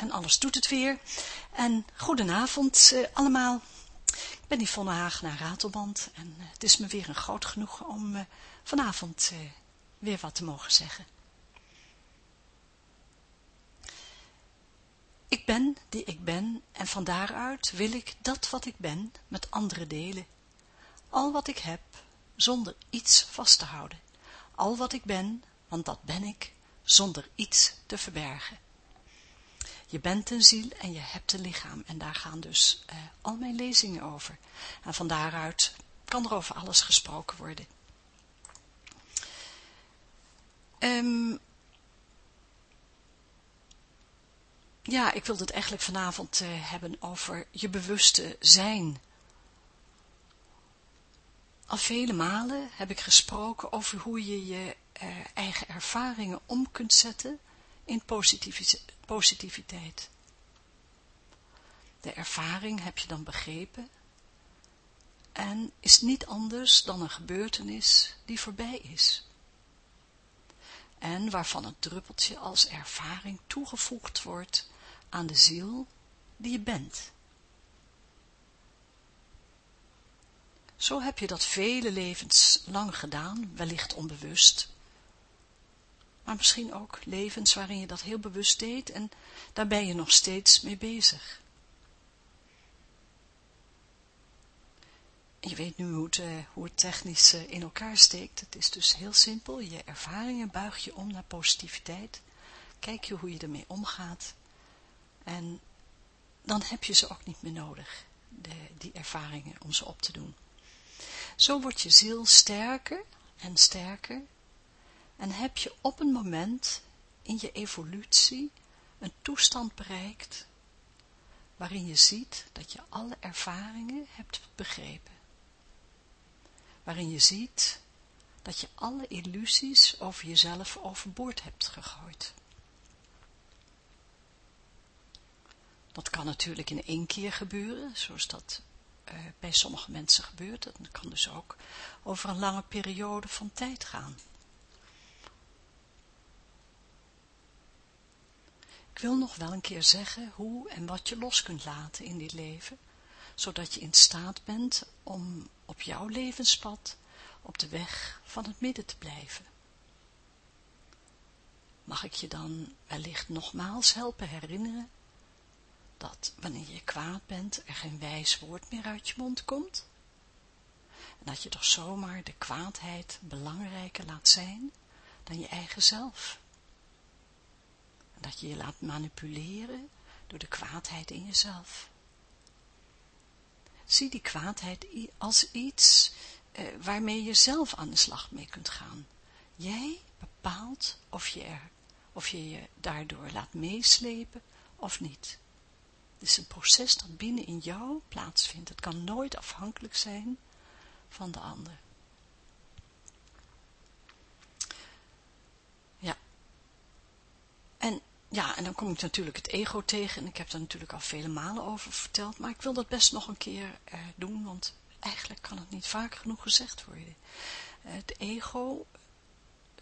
en alles doet het weer. En goedenavond uh, allemaal. Ik ben Yvonne Haag naar Ratelband en uh, het is me weer een groot genoegen om uh, vanavond weer wat te mogen zeggen. Ik ben die ik ben en van daaruit wil ik dat wat ik ben met anderen delen. Al wat ik heb, zonder iets vast te houden. Al wat ik ben, want dat ben ik, zonder iets te verbergen. Je bent een ziel en je hebt een lichaam. En daar gaan dus uh, al mijn lezingen over. En van daaruit kan er over alles gesproken worden. Um, ja, ik wilde het eigenlijk vanavond uh, hebben over je bewuste zijn. Al vele malen heb ik gesproken over hoe je je uh, eigen ervaringen om kunt zetten in positiviteit. De ervaring heb je dan begrepen en is niet anders dan een gebeurtenis die voorbij is. En waarvan een druppeltje als ervaring toegevoegd wordt aan de ziel die je bent. Zo heb je dat vele levens lang gedaan, wellicht onbewust, maar misschien ook levens waarin je dat heel bewust deed en daar ben je nog steeds mee bezig. Je weet nu hoe het, uh, hoe het technisch uh, in elkaar steekt. Het is dus heel simpel. Je ervaringen buig je om naar positiviteit. Kijk je hoe je ermee omgaat. En dan heb je ze ook niet meer nodig, de, die ervaringen, om ze op te doen. Zo wordt je ziel sterker en sterker en heb je op een moment in je evolutie een toestand bereikt waarin je ziet dat je alle ervaringen hebt begrepen. Waarin je ziet dat je alle illusies over jezelf overboord hebt gegooid. Dat kan natuurlijk in één keer gebeuren, zoals dat uh, bij sommige mensen gebeurt. Dat kan dus ook over een lange periode van tijd gaan. Ik wil nog wel een keer zeggen hoe en wat je los kunt laten in dit leven, zodat je in staat bent om op jouw levenspad op de weg van het midden te blijven. Mag ik je dan wellicht nogmaals helpen herinneren dat wanneer je kwaad bent er geen wijs woord meer uit je mond komt? En dat je toch zomaar de kwaadheid belangrijker laat zijn dan je eigen zelf? Dat je je laat manipuleren door de kwaadheid in jezelf. Zie die kwaadheid als iets eh, waarmee je zelf aan de slag mee kunt gaan. Jij bepaalt of je, er, of je je daardoor laat meeslepen of niet. Het is een proces dat binnen in jou plaatsvindt. Het kan nooit afhankelijk zijn van de ander. Ja. En ja, en dan kom ik natuurlijk het ego tegen. En ik heb daar natuurlijk al vele malen over verteld. Maar ik wil dat best nog een keer eh, doen. Want eigenlijk kan het niet vaak genoeg gezegd worden. Uh, het ego,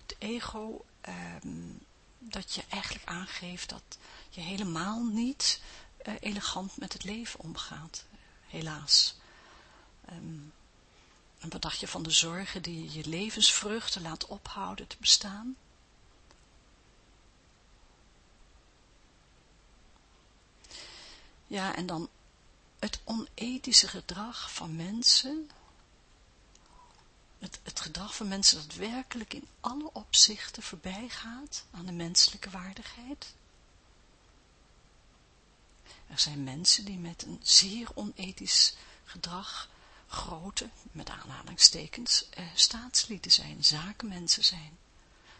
het ego ehm, dat je eigenlijk aangeeft dat je helemaal niet uh, elegant met het leven omgaat. Helaas. Um, en wat dacht je van de zorgen die je levensvruchten laat ophouden te bestaan? Ja, en dan het onethische gedrag van mensen, het, het gedrag van mensen dat werkelijk in alle opzichten voorbij gaat aan de menselijke waardigheid. Er zijn mensen die met een zeer onethisch gedrag grote, met aanhalingstekens, eh, staatslieden zijn, zakenmensen zijn,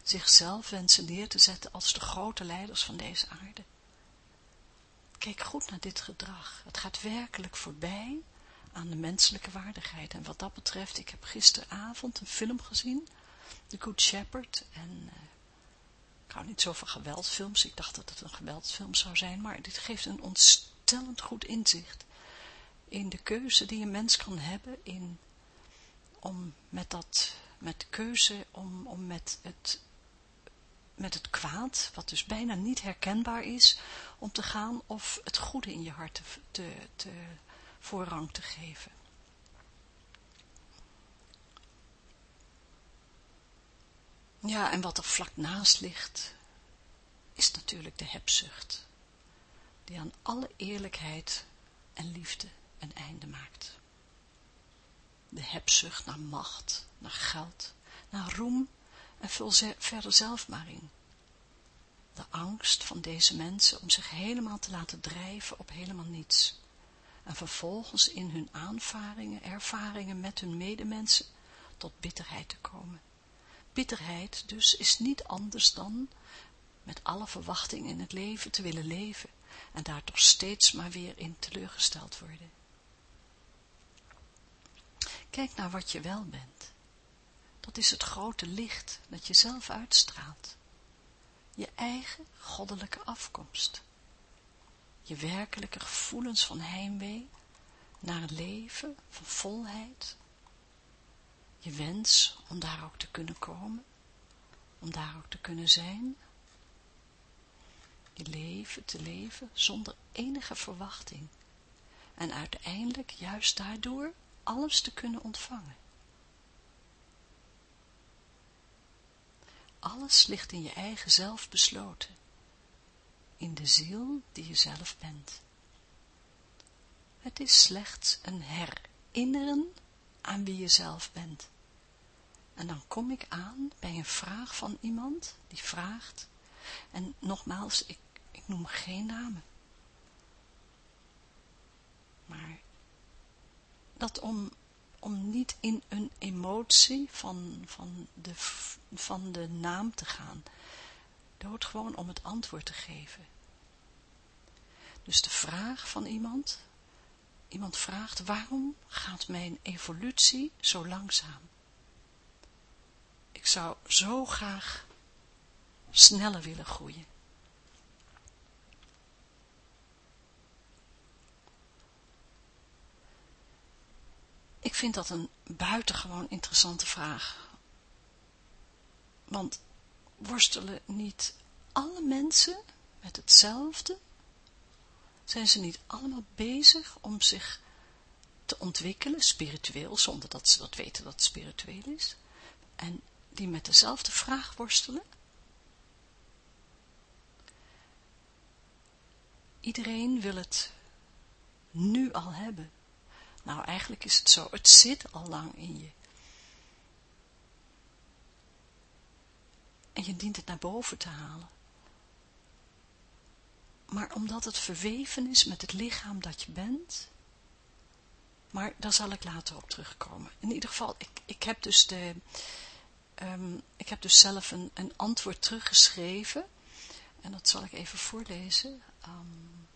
zichzelf wensen neer te zetten als de grote leiders van deze aarde. Kijk goed naar dit gedrag. Het gaat werkelijk voorbij aan de menselijke waardigheid. En wat dat betreft, ik heb gisteravond een film gezien, The Good Shepherd. En uh, ik hou niet zo van geweldsfilms. Ik dacht dat het een geweldsfilm zou zijn. Maar dit geeft een ontstellend goed inzicht in de keuze die een mens kan hebben in, om met dat, met de keuze om, om met het met het kwaad, wat dus bijna niet herkenbaar is, om te gaan of het goede in je hart te, te, voorrang te geven. Ja, en wat er vlak naast ligt, is natuurlijk de hebzucht, die aan alle eerlijkheid en liefde een einde maakt. De hebzucht naar macht, naar geld, naar roem en vul verder zelf maar in. De angst van deze mensen om zich helemaal te laten drijven op helemaal niets. En vervolgens in hun aanvaringen, ervaringen met hun medemensen tot bitterheid te komen. Bitterheid dus is niet anders dan met alle verwachtingen in het leven te willen leven en daar toch steeds maar weer in teleurgesteld worden. Kijk naar wat je wel bent. Dat is het grote licht dat je zelf uitstraalt. Je eigen goddelijke afkomst. Je werkelijke gevoelens van heimwee naar een leven van volheid. Je wens om daar ook te kunnen komen, om daar ook te kunnen zijn. Je leven te leven zonder enige verwachting. En uiteindelijk juist daardoor alles te kunnen ontvangen. Alles ligt in je eigen zelf besloten, in de ziel die je zelf bent. Het is slechts een herinneren aan wie je zelf bent. En dan kom ik aan bij een vraag van iemand die vraagt, en nogmaals, ik, ik noem geen namen, maar dat om, om niet in een emotie van, van, de, van de naam te gaan. Dood gewoon om het antwoord te geven. Dus de vraag van iemand, iemand vraagt, waarom gaat mijn evolutie zo langzaam? Ik zou zo graag sneller willen groeien. Vind dat een buitengewoon interessante vraag. Want worstelen niet alle mensen met hetzelfde? Zijn ze niet allemaal bezig om zich te ontwikkelen, spiritueel, zonder dat ze dat weten dat het spiritueel is? En die met dezelfde vraag worstelen? Iedereen wil het nu al hebben. Nou, eigenlijk is het zo, het zit al lang in je. En je dient het naar boven te halen. Maar omdat het verweven is met het lichaam dat je bent, maar daar zal ik later op terugkomen. In ieder geval, ik, ik heb dus de, um, ik heb dus zelf een, een antwoord teruggeschreven, en dat zal ik even voorlezen. Um,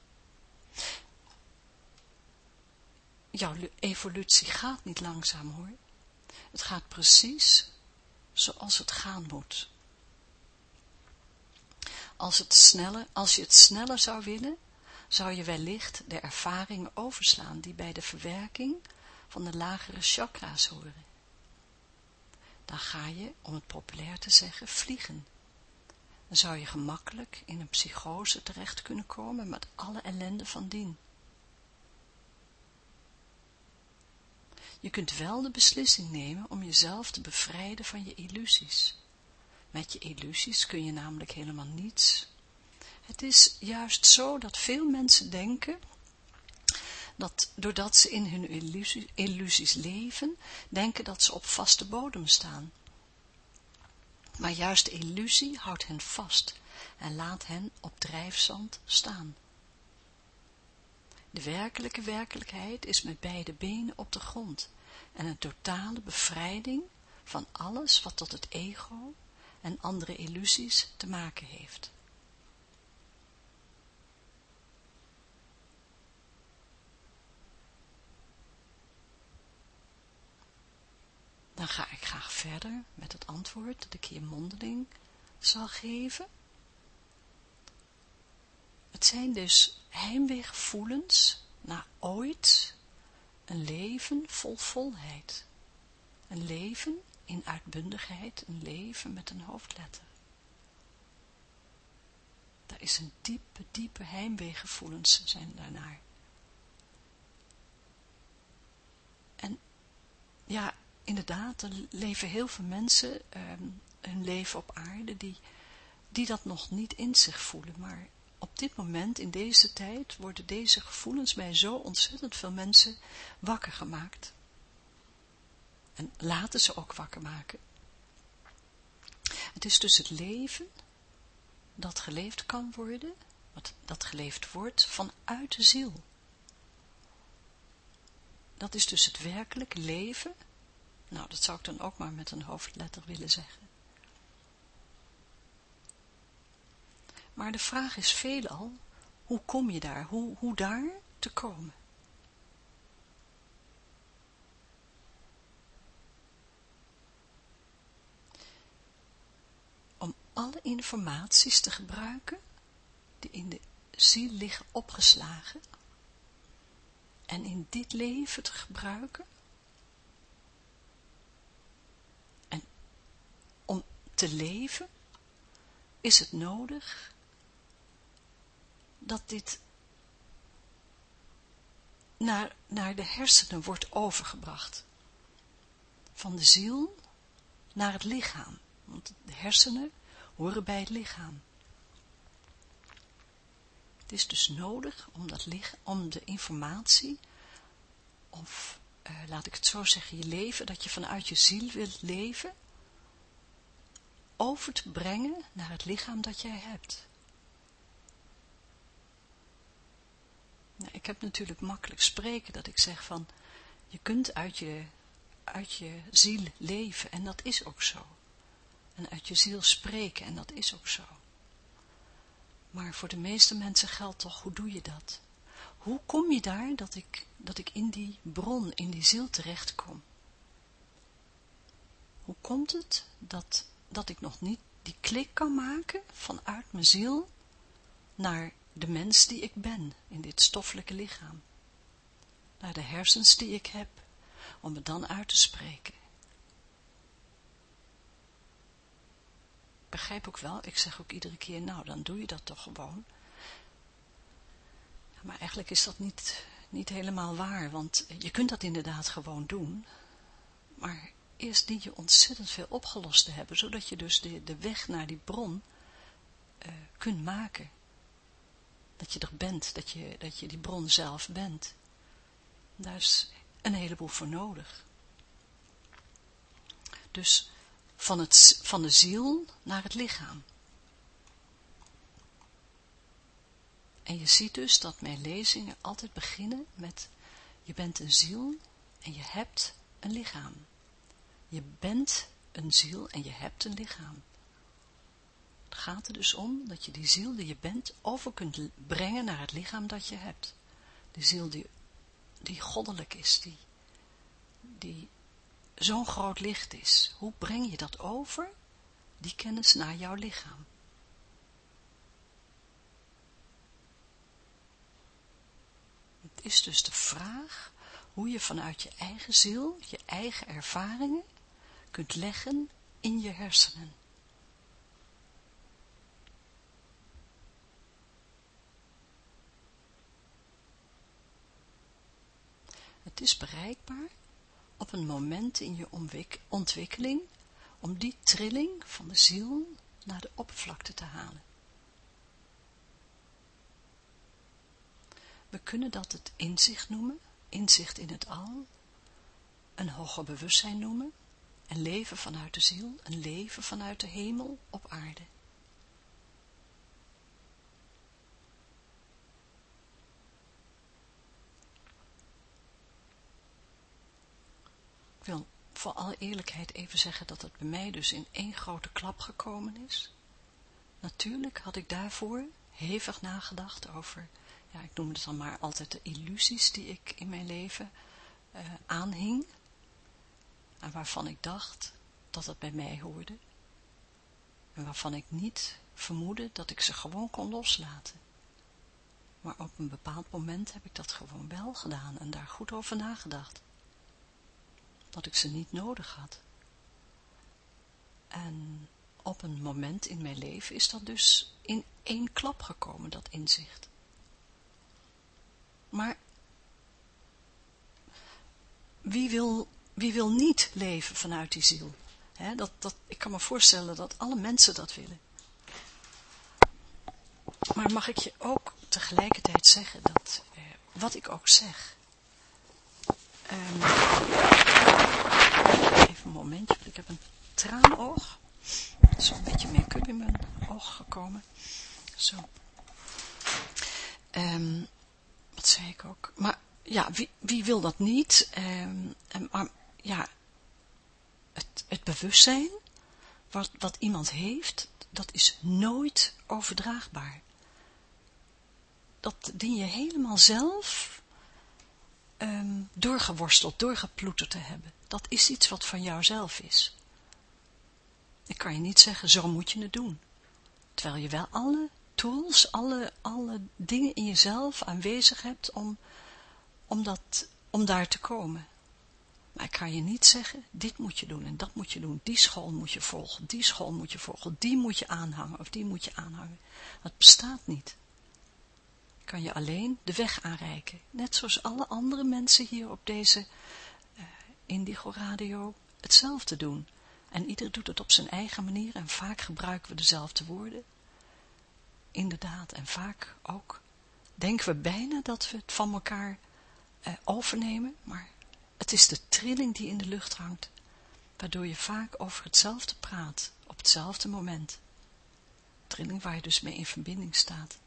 jouw evolutie gaat niet langzaam hoor. Het gaat precies zoals het gaan moet. Als, het als je het sneller zou willen, zou je wellicht de ervaringen overslaan die bij de verwerking van de lagere chakra's horen. Dan ga je, om het populair te zeggen, vliegen. Dan zou je gemakkelijk in een psychose terecht kunnen komen met alle ellende van dien. Je kunt wel de beslissing nemen om jezelf te bevrijden van je illusies. Met je illusies kun je namelijk helemaal niets. Het is juist zo dat veel mensen denken dat doordat ze in hun illusies leven, denken dat ze op vaste bodem staan. Maar juist illusie houdt hen vast en laat hen op drijfzand staan. De werkelijke werkelijkheid is met beide benen op de grond en een totale bevrijding van alles wat tot het ego en andere illusies te maken heeft. Dan ga ik graag verder met het antwoord dat ik hier mondeling zal geven. Het zijn dus heimweegevoelens naar ooit een leven vol volheid. Een leven in uitbundigheid, een leven met een hoofdletter. Daar is een diepe, diepe heimweegevoelens zijn daarnaar. En ja, inderdaad, er leven heel veel mensen um, hun leven op aarde die, die dat nog niet in zich voelen, maar op dit moment, in deze tijd, worden deze gevoelens bij zo ontzettend veel mensen wakker gemaakt. En laten ze ook wakker maken. Het is dus het leven dat geleefd kan worden, wat, dat geleefd wordt vanuit de ziel. Dat is dus het werkelijk leven. Nou, dat zou ik dan ook maar met een hoofdletter willen zeggen. Maar de vraag is veelal, hoe kom je daar, hoe, hoe daar te komen? Om alle informaties te gebruiken die in de ziel liggen opgeslagen en in dit leven te gebruiken en om te leven is het nodig dat dit naar, naar de hersenen wordt overgebracht. Van de ziel naar het lichaam. Want de hersenen horen bij het lichaam. Het is dus nodig om, dat om de informatie, of uh, laat ik het zo zeggen, je leven, dat je vanuit je ziel wilt leven, over te brengen naar het lichaam dat jij hebt. Nou, ik heb natuurlijk makkelijk spreken dat ik zeg van, je kunt uit je, uit je ziel leven en dat is ook zo. En uit je ziel spreken en dat is ook zo. Maar voor de meeste mensen geldt toch, hoe doe je dat? Hoe kom je daar dat ik, dat ik in die bron, in die ziel terechtkom? Hoe komt het dat, dat ik nog niet die klik kan maken vanuit mijn ziel naar de mens die ik ben in dit stoffelijke lichaam, naar de hersens die ik heb, om het dan uit te spreken. Begrijp ook wel, ik zeg ook iedere keer, nou dan doe je dat toch gewoon. Maar eigenlijk is dat niet, niet helemaal waar, want je kunt dat inderdaad gewoon doen, maar eerst dien je ontzettend veel opgelost te hebben, zodat je dus de, de weg naar die bron uh, kunt maken dat je er bent, dat je, dat je die bron zelf bent. Daar is een heleboel voor nodig. Dus van, het, van de ziel naar het lichaam. En je ziet dus dat mijn lezingen altijd beginnen met, je bent een ziel en je hebt een lichaam. Je bent een ziel en je hebt een lichaam. Gaat er dus om dat je die ziel die je bent over kunt brengen naar het lichaam dat je hebt. Die ziel die, die goddelijk is, die, die zo'n groot licht is. Hoe breng je dat over, die kennis, naar jouw lichaam? Het is dus de vraag hoe je vanuit je eigen ziel, je eigen ervaringen, kunt leggen in je hersenen. Het is bereikbaar op een moment in je ontwikkeling om die trilling van de ziel naar de oppervlakte te halen. We kunnen dat het inzicht noemen, inzicht in het al, een hoger bewustzijn noemen, een leven vanuit de ziel, een leven vanuit de hemel op aarde. Ik wil voor alle eerlijkheid even zeggen dat het bij mij dus in één grote klap gekomen is. Natuurlijk had ik daarvoor hevig nagedacht over, ja, ik noem het dan maar altijd de illusies die ik in mijn leven uh, aanhing. En waarvan ik dacht dat het bij mij hoorde. En waarvan ik niet vermoedde dat ik ze gewoon kon loslaten. Maar op een bepaald moment heb ik dat gewoon wel gedaan en daar goed over nagedacht dat ik ze niet nodig had. En op een moment in mijn leven is dat dus in één klap gekomen, dat inzicht. Maar wie wil, wie wil niet leven vanuit die ziel? dat, dat, ik kan me voorstellen dat alle mensen dat willen. Maar mag ik je ook tegelijkertijd zeggen dat, eh, wat ik ook zeg, um, een momentje, ik heb een traanoog, zo'n beetje make-up in mijn oog gekomen, zo. Um, wat zei ik ook, maar ja, wie, wie wil dat niet, um, maar ja, het, het bewustzijn, wat, wat iemand heeft, dat is nooit overdraagbaar. Dat dien je helemaal zelf um, doorgeworsteld, doorgeploeterd te hebben. Dat is iets wat van jouzelf is. Ik kan je niet zeggen, zo moet je het doen. Terwijl je wel alle tools, alle, alle dingen in jezelf aanwezig hebt om, om, dat, om daar te komen. Maar ik kan je niet zeggen, dit moet je doen en dat moet je doen. Die school moet je volgen, die school moet je volgen, die moet je aanhangen of die moet je aanhangen. Dat bestaat niet kan je alleen de weg aanreiken. Net zoals alle andere mensen hier op deze Indigo Radio hetzelfde doen. En ieder doet het op zijn eigen manier en vaak gebruiken we dezelfde woorden. Inderdaad, en vaak ook denken we bijna dat we het van elkaar uh, overnemen, maar het is de trilling die in de lucht hangt, waardoor je vaak over hetzelfde praat, op hetzelfde moment. Trilling waar je dus mee in verbinding staat.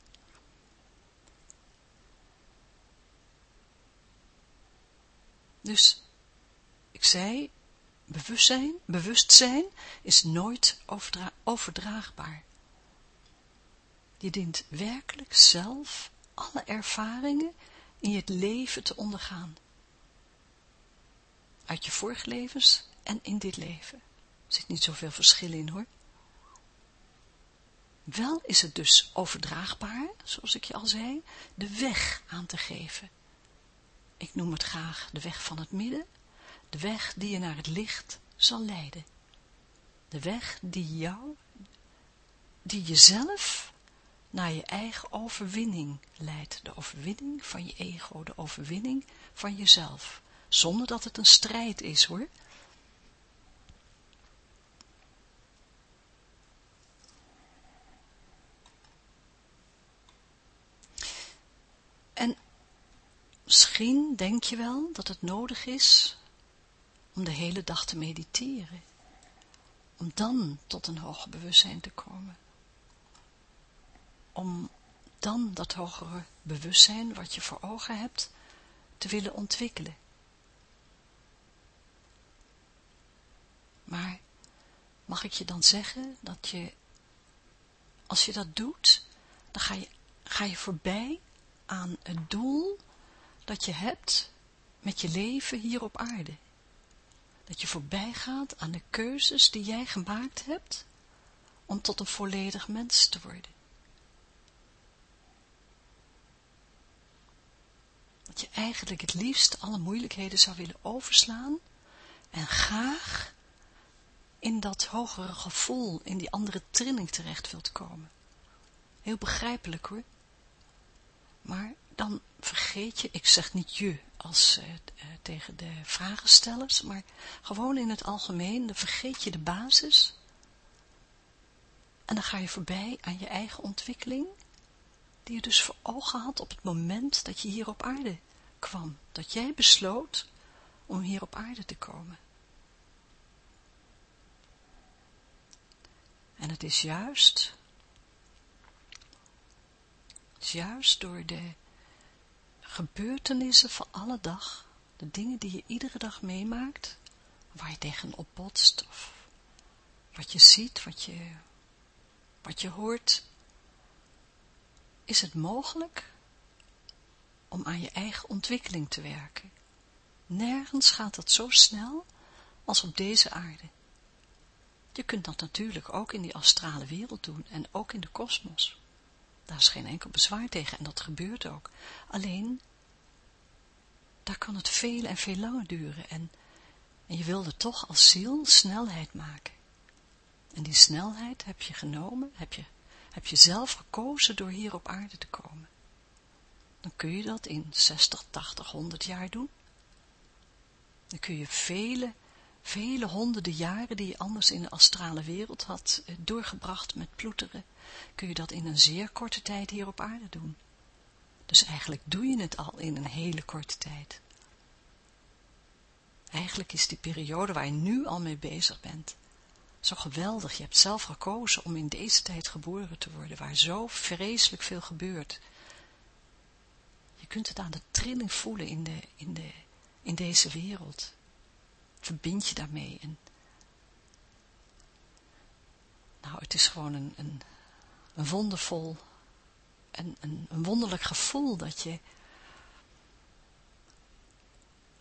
Dus, ik zei, bewustzijn, bewustzijn is nooit overdra overdraagbaar. Je dient werkelijk zelf alle ervaringen in je leven te ondergaan. Uit je vorige levens en in dit leven. Er zit niet zoveel verschil in hoor. Wel is het dus overdraagbaar, zoals ik je al zei, de weg aan te geven ik noem het graag de weg van het midden, de weg die je naar het licht zal leiden. De weg die jou, die jezelf naar je eigen overwinning leidt. De overwinning van je ego, de overwinning van jezelf. Zonder dat het een strijd is hoor. En Misschien denk je wel dat het nodig is om de hele dag te mediteren, om dan tot een hoger bewustzijn te komen. Om dan dat hogere bewustzijn wat je voor ogen hebt, te willen ontwikkelen. Maar mag ik je dan zeggen dat je, als je dat doet, dan ga je, ga je voorbij aan het doel dat je hebt met je leven hier op aarde. Dat je voorbij gaat aan de keuzes die jij gemaakt hebt om tot een volledig mens te worden. Dat je eigenlijk het liefst alle moeilijkheden zou willen overslaan en graag in dat hogere gevoel, in die andere trilling terecht wilt komen. Heel begrijpelijk hoor. Maar dan vergeet je, ik zeg niet je als uh, tegen de vragenstellers, maar gewoon in het algemeen, dan vergeet je de basis. En dan ga je voorbij aan je eigen ontwikkeling, die je dus voor ogen had op het moment dat je hier op aarde kwam. Dat jij besloot om hier op aarde te komen. En het is juist, het is juist door de gebeurtenissen van alle dag, de dingen die je iedere dag meemaakt, waar je tegen opbotst, of wat je ziet, wat je, wat je hoort, is het mogelijk om aan je eigen ontwikkeling te werken. Nergens gaat dat zo snel als op deze aarde. Je kunt dat natuurlijk ook in die astrale wereld doen en ook in de kosmos. Daar is geen enkel bezwaar tegen en dat gebeurt ook. Alleen, daar kan het veel en veel langer duren en, en je wilde toch als ziel snelheid maken. En die snelheid heb je genomen, heb je, heb je zelf gekozen door hier op aarde te komen. Dan kun je dat in 60, 80, 100 jaar doen. Dan kun je vele, vele honderden jaren die je anders in de astrale wereld had eh, doorgebracht met ploeteren, kun je dat in een zeer korte tijd hier op aarde doen. Dus eigenlijk doe je het al in een hele korte tijd. Eigenlijk is die periode waar je nu al mee bezig bent, zo geweldig. Je hebt zelf gekozen om in deze tijd geboren te worden, waar zo vreselijk veel gebeurt. Je kunt het aan de trilling voelen in, de, in, de, in deze wereld. Verbind je daarmee. En nou, het is gewoon een, een, een wondervol, een, een, een wonderlijk gevoel dat je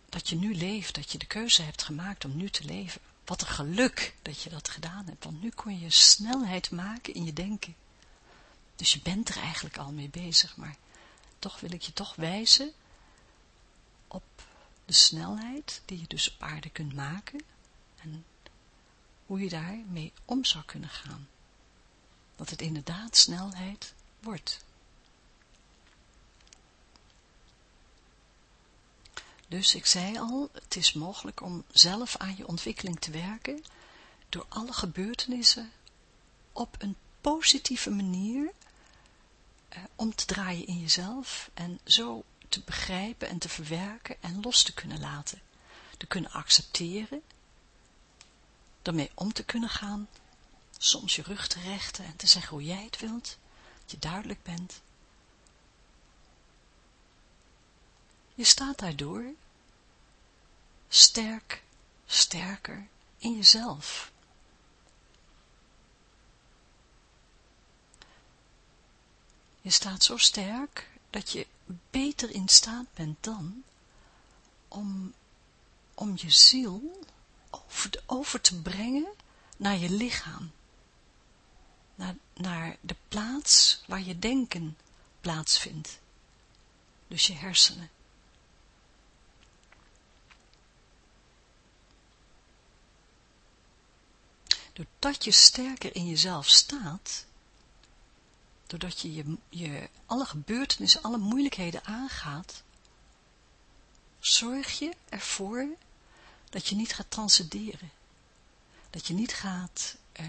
dat je nu leeft, dat je de keuze hebt gemaakt om nu te leven. Wat een geluk dat je dat gedaan hebt, want nu kon je snelheid maken in je denken. Dus je bent er eigenlijk al mee bezig, maar toch wil ik je toch wijzen op de snelheid die je dus op aarde kunt maken en hoe je daarmee om zou kunnen gaan. Dat het inderdaad snelheid wordt. Dus ik zei al, het is mogelijk om zelf aan je ontwikkeling te werken door alle gebeurtenissen op een positieve manier eh, om te draaien in jezelf en zo te begrijpen en te verwerken en los te kunnen laten. Te kunnen accepteren, daarmee om te kunnen gaan, soms je rug te rechten en te zeggen hoe jij het wilt, dat je duidelijk bent. Je staat daardoor sterk, sterker in jezelf. Je staat zo sterk dat je beter in staat bent dan om, om je ziel over, over te brengen naar je lichaam. Naar, naar de plaats waar je denken plaatsvindt. Dus je hersenen. Doordat je sterker in jezelf staat, doordat je, je, je alle gebeurtenissen, alle moeilijkheden aangaat, zorg je ervoor dat je niet gaat transcenderen. Dat je niet gaat uh,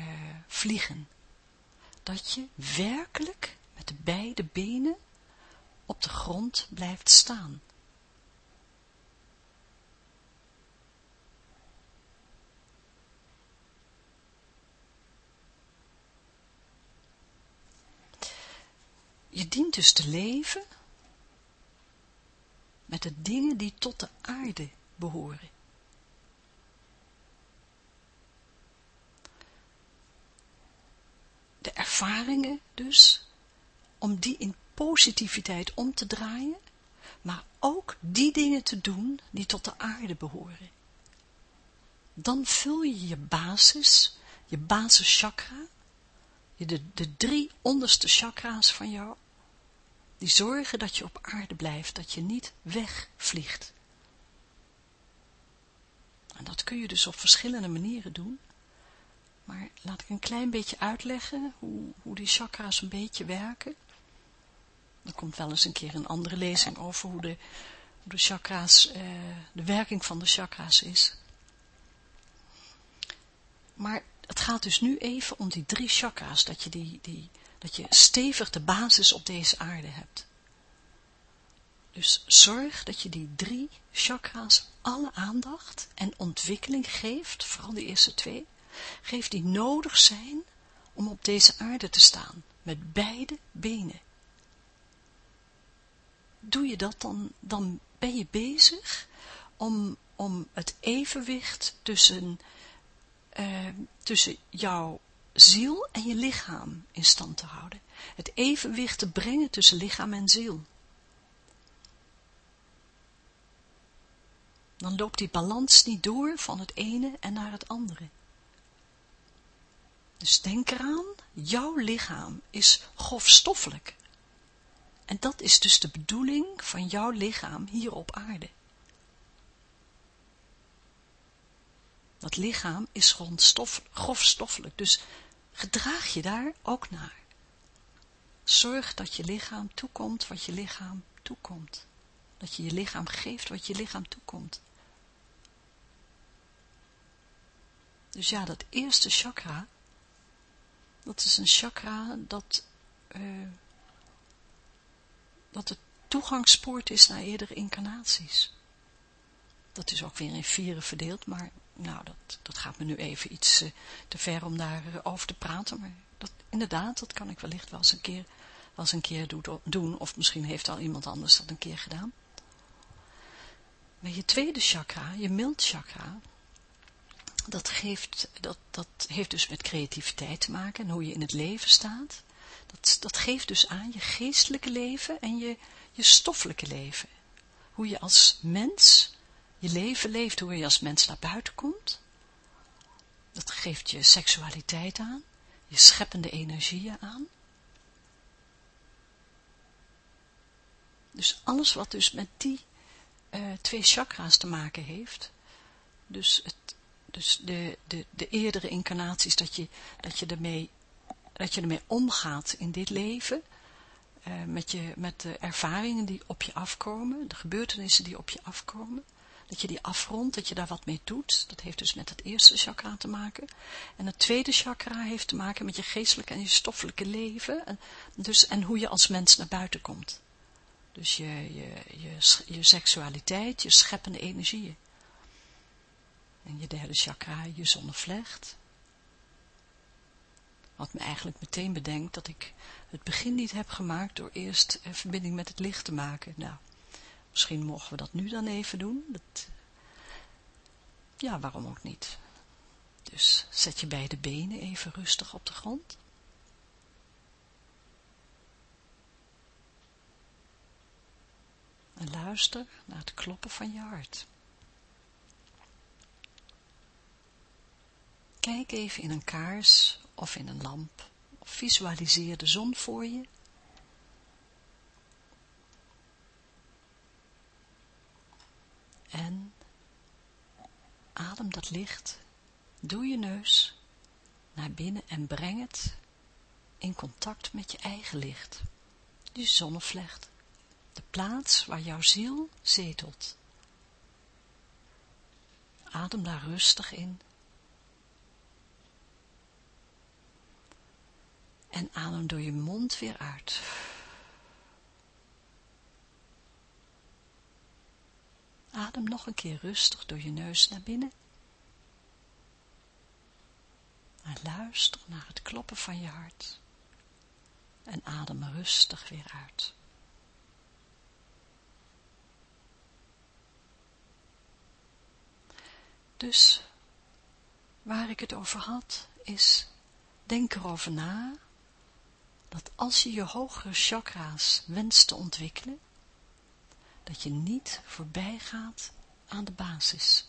vliegen. Dat je werkelijk met de beide benen op de grond blijft staan. Je dient dus te leven met de dingen die tot de aarde behoren. De ervaringen dus, om die in positiviteit om te draaien, maar ook die dingen te doen die tot de aarde behoren. Dan vul je je basis, je basischakra, de, de drie onderste chakra's van jou, die zorgen dat je op aarde blijft, dat je niet wegvliegt. En dat kun je dus op verschillende manieren doen. Maar laat ik een klein beetje uitleggen hoe, hoe die chakra's een beetje werken. Er komt wel eens een keer een andere lezing over hoe de, hoe de chakra's, eh, de werking van de chakra's is. Maar het gaat dus nu even om die drie chakra's, dat je, die, die, dat je stevig de basis op deze aarde hebt. Dus zorg dat je die drie chakra's alle aandacht en ontwikkeling geeft, vooral de eerste twee, geef die nodig zijn om op deze aarde te staan, met beide benen. Doe je dat, dan, dan ben je bezig om, om het evenwicht tussen uh, tussen jouw ziel en je lichaam in stand te houden. Het evenwicht te brengen tussen lichaam en ziel. Dan loopt die balans niet door van het ene en naar het andere. Dus denk eraan, jouw lichaam is grofstoffelijk. En dat is dus de bedoeling van jouw lichaam hier op aarde. Dat lichaam is grofstoffelijk, dus gedraag je daar ook naar. Zorg dat je lichaam toekomt wat je lichaam toekomt. Dat je je lichaam geeft wat je lichaam toekomt. Dus ja, dat eerste chakra, dat is een chakra dat, uh, dat het toegangspoort is naar eerdere incarnaties. Dat is ook weer in vieren verdeeld, maar nou, dat, dat gaat me nu even iets uh, te ver om daarover uh, te praten. Maar dat, inderdaad, dat kan ik wellicht wel eens een keer, wel een keer do doen, of misschien heeft al iemand anders dat een keer gedaan. Je tweede chakra, je mild chakra, dat, geeft, dat, dat heeft dus met creativiteit te maken en hoe je in het leven staat. Dat, dat geeft dus aan je geestelijke leven en je, je stoffelijke leven. Hoe je als mens je leven leeft, hoe je als mens naar buiten komt. Dat geeft je seksualiteit aan, je scheppende energieën aan. Dus alles wat dus met die uh, twee chakra's te maken heeft, dus, het, dus de, de, de eerdere incarnaties, dat je, dat, je ermee, dat je ermee omgaat in dit leven, uh, met, je, met de ervaringen die op je afkomen, de gebeurtenissen die op je afkomen, dat je die afrondt, dat je daar wat mee doet. Dat heeft dus met het eerste chakra te maken. En het tweede chakra heeft te maken met je geestelijke en je stoffelijke leven. En, dus, en hoe je als mens naar buiten komt. Dus je, je, je, je seksualiteit, je scheppende energieën. En je derde chakra, je zonnevlecht. Wat me eigenlijk meteen bedenkt dat ik het begin niet heb gemaakt door eerst verbinding met het licht te maken. Nou, Misschien mogen we dat nu dan even doen. Dat, ja, waarom ook niet. Dus zet je beide benen even rustig op de grond. En luister naar het kloppen van je hart. Kijk even in een kaars of in een lamp. Of visualiseer de zon voor je En adem dat licht, doe je neus naar binnen en breng het in contact met je eigen licht, die zonnevlecht, de plaats waar jouw ziel zetelt. Adem daar rustig in. En adem door je mond weer uit. Adem nog een keer rustig door je neus naar binnen. En luister naar het kloppen van je hart. En adem rustig weer uit. Dus, waar ik het over had, is, denk erover na, dat als je je hogere chakra's wenst te ontwikkelen, dat je niet voorbij gaat aan de basis.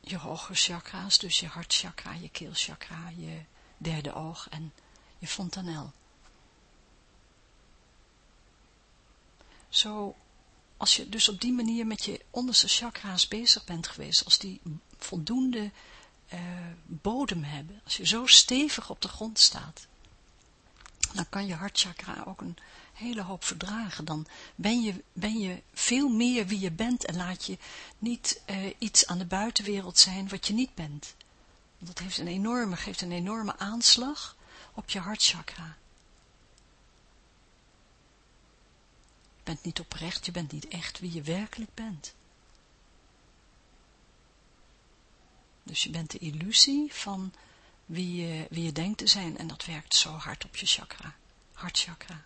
Je hogere chakra's, dus je hartchakra, je keelchakra, je derde oog en je fontanel. Zo, als je dus op die manier met je onderste chakra's bezig bent geweest, als die voldoende uh, bodem hebben, als je zo stevig op de grond staat, dan kan je hartchakra ook een hele hoop verdragen. Dan ben je, ben je veel meer wie je bent en laat je niet uh, iets aan de buitenwereld zijn wat je niet bent. Want dat heeft een enorme, geeft een enorme aanslag op je hartchakra. Je bent niet oprecht, je bent niet echt wie je werkelijk bent. Dus je bent de illusie van wie je, wie je denkt te zijn en dat werkt zo hard op je chakra, hartchakra.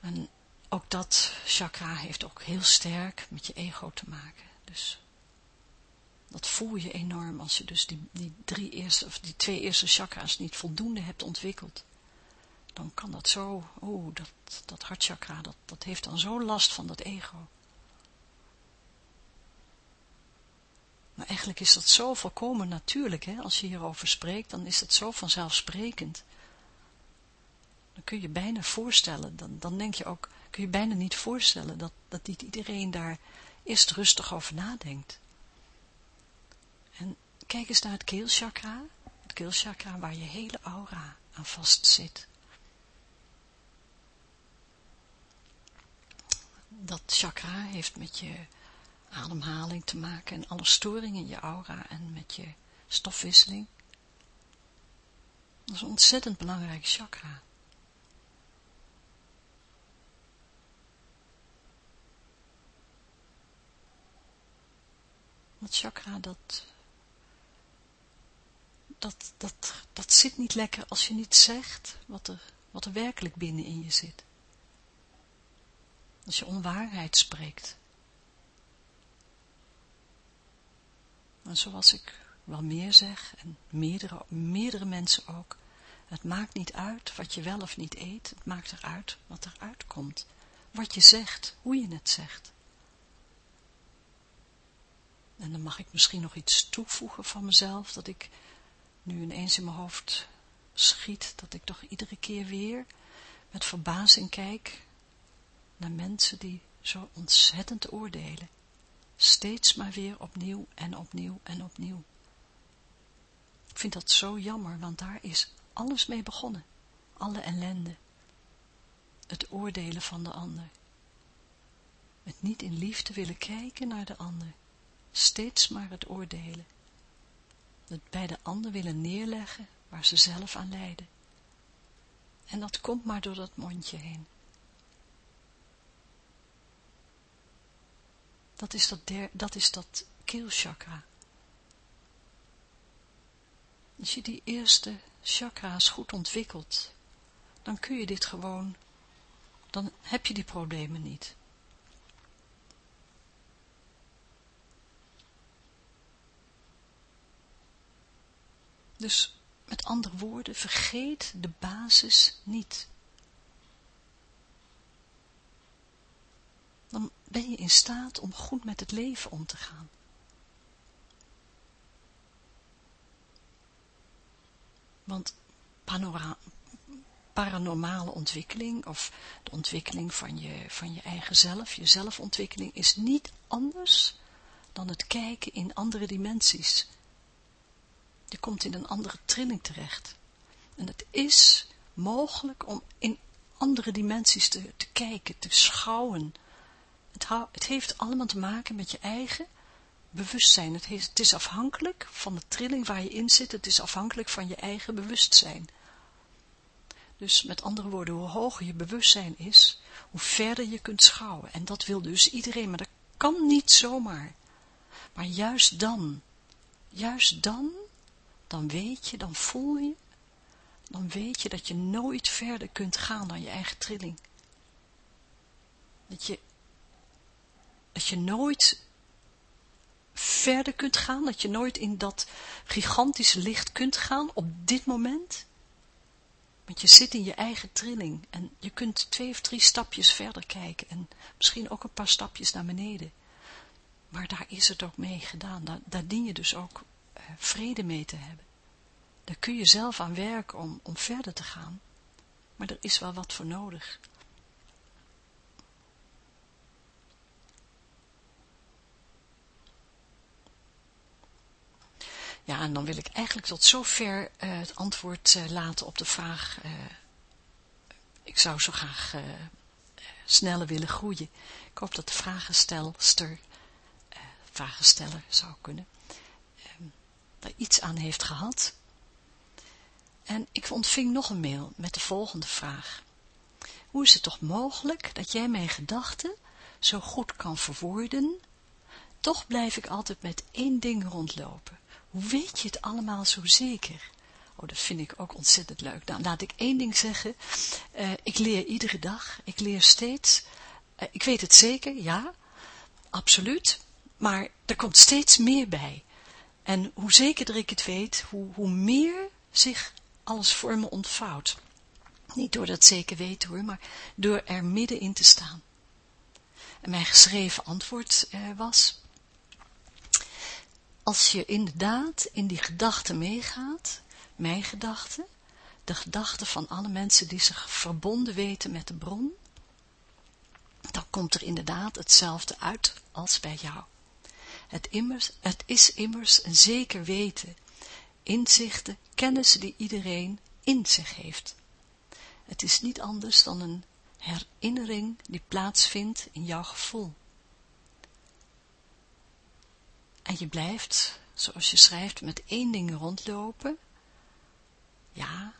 En ook dat chakra heeft ook heel sterk met je ego te maken. Dus dat voel je enorm als je dus die, die, drie eerste, of die twee eerste chakra's niet voldoende hebt ontwikkeld. Dan kan dat zo, oh, dat, dat hartchakra, dat, dat heeft dan zo last van dat ego. Maar eigenlijk is dat zo volkomen natuurlijk, hè? als je hierover spreekt, dan is het zo vanzelfsprekend. Dan kun je bijna voorstellen, dan, dan denk je ook, kun je bijna niet voorstellen dat, dat niet iedereen daar eerst rustig over nadenkt. En kijk eens naar het keelchakra, het keelchakra waar je hele aura aan vast zit. Dat chakra heeft met je ademhaling te maken en alle storingen in je aura en met je stofwisseling. Dat is een ontzettend belangrijk chakra. Dat chakra, dat, dat, dat, dat zit niet lekker als je niet zegt wat er, wat er werkelijk binnen in je zit. Als je onwaarheid spreekt. En zoals ik wel meer zeg, en meerdere, meerdere mensen ook, het maakt niet uit wat je wel of niet eet, het maakt eruit wat eruit komt. Wat je zegt, hoe je het zegt. En dan mag ik misschien nog iets toevoegen van mezelf, dat ik nu ineens in mijn hoofd schiet, dat ik toch iedere keer weer met verbazing kijk naar mensen die zo ontzettend oordelen. Steeds maar weer opnieuw en opnieuw en opnieuw. Ik vind dat zo jammer, want daar is alles mee begonnen. Alle ellende. Het oordelen van de ander. Het niet in liefde willen kijken naar de ander. Steeds maar het oordelen. Het bij de ander willen neerleggen waar ze zelf aan lijden. En dat komt maar door dat mondje heen. Dat is dat, der, dat, is dat keelchakra. Als je die eerste chakra's goed ontwikkelt, dan kun je dit gewoon, dan heb je die problemen niet. Dus met andere woorden, vergeet de basis niet. Dan ben je in staat om goed met het leven om te gaan. Want paranormale ontwikkeling of de ontwikkeling van je, van je eigen zelf, je zelfontwikkeling is niet anders dan het kijken in andere dimensies. Je komt in een andere trilling terecht. En het is mogelijk om in andere dimensies te, te kijken, te schouwen. Het, heeft allemaal te maken met je eigen bewustzijn. Het, het is afhankelijk van de trilling waar je in zit. Het is afhankelijk van je eigen bewustzijn. Dus met andere woorden, hoe hoger je bewustzijn is, hoe verder je kunt schouwen. En dat wil dus iedereen, maar dat kan niet zomaar. Maar juist dan, juist dan, dan weet je, dan voel je, dan weet je dat je nooit verder kunt gaan dan je eigen trilling. Dat je, dat je nooit verder kunt gaan, dat je nooit in dat gigantische licht kunt gaan op dit moment. Want je zit in je eigen trilling en je kunt twee of drie stapjes verder kijken en misschien ook een paar stapjes naar beneden. Maar daar is het ook mee gedaan, daar, dien je dus ook uh, vrede mee te hebben. Daar kun je zelf aan werken om, om verder te gaan, maar er is wel wat voor nodig. Ja, en dan wil ik eigenlijk tot zover uh, het antwoord uh, laten op de vraag. Uh, ik zou zo graag sneller willen groeien. Ik hoop dat de vragensteller zou kunnen, daar iets aan heeft gehad. En ik ontving nog een mail met de volgende vraag. Hoe is het toch mogelijk dat jij mijn gedachten zo goed kan verwoorden? Toch blijf ik altijd met één ding rondlopen. Hoe weet je het allemaal zo zeker? Oh, dat vind ik ook ontzettend leuk. Nou, laat ik één ding zeggen. Uh, ik leer iedere dag. Ik leer steeds. Uh, ik weet het zeker, ja. Absoluut. Maar er komt steeds meer bij. En hoe zekerder ik het weet, hoe, hoe meer zich alles voor me ontvouwt. Niet door dat zeker weten hoor, maar door er middenin te staan. En mijn geschreven antwoord uh, was, als je inderdaad in die gedachten meegaat, mijn gedachten, de gedachten van alle mensen die zich verbonden weten met de bron, dan komt er inderdaad hetzelfde uit als bij jou. Het, immers, het is immers een zeker weten, inzichten, kennis die iedereen in zich heeft. Het is niet anders dan een herinnering die plaatsvindt in jouw gevoel. En je blijft, zoals je schrijft, met één ding rondlopen. Ja,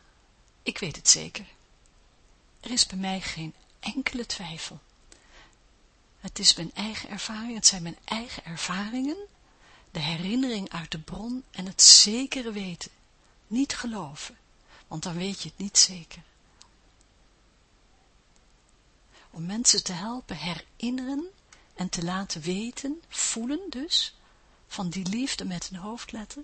ik weet het zeker. Er is bij mij geen enkele twijfel. Het is mijn eigen ervaring, het zijn mijn eigen ervaringen, de herinnering uit de bron en het zekere weten. Niet geloven, want dan weet je het niet zeker. Om mensen te helpen herinneren en te laten weten, voelen dus, van die liefde met een hoofdletter,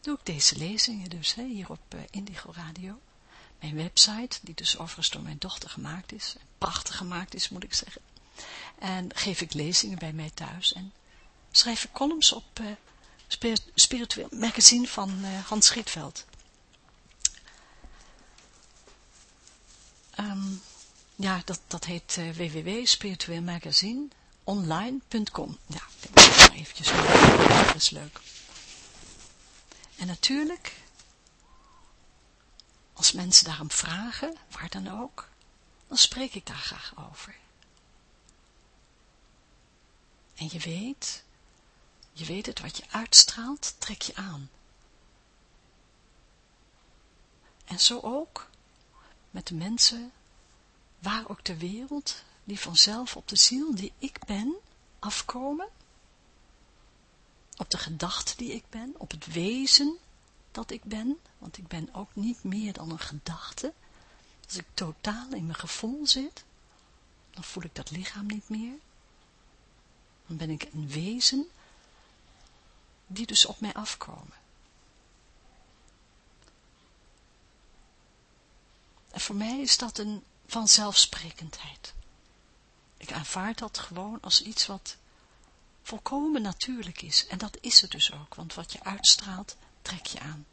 doe ik deze lezingen dus, hè, hier op uh, Indigo Radio. Mijn website, die dus overigens door mijn dochter gemaakt is, prachtig gemaakt is, moet ik zeggen. En geef ik lezingen bij mij thuis en schrijf ik columns op uh, Spiritueel Magazine van uh, Hans Schietveld. Um, ja, dat, dat heet uh, www.spiritueelmagazine.online.com. Ja, ik denk eventjes dat is leuk. En natuurlijk, als mensen daarom vragen, waar dan ook, dan spreek ik daar graag over. En je weet, je weet het, wat je uitstraalt, trek je aan. En zo ook met de mensen, waar ook ter wereld, die vanzelf op de ziel die ik ben, afkomen, op de gedachte die ik ben, op het wezen dat ik ben, want ik ben ook niet meer dan een gedachte. Als ik totaal in mijn gevoel zit, dan voel ik dat lichaam niet meer. Dan ben ik een wezen die dus op mij afkomen. En voor mij is dat een vanzelfsprekendheid. Ik aanvaard dat gewoon als iets wat volkomen natuurlijk is. En dat is het dus ook, want wat je uitstraalt, trek je aan.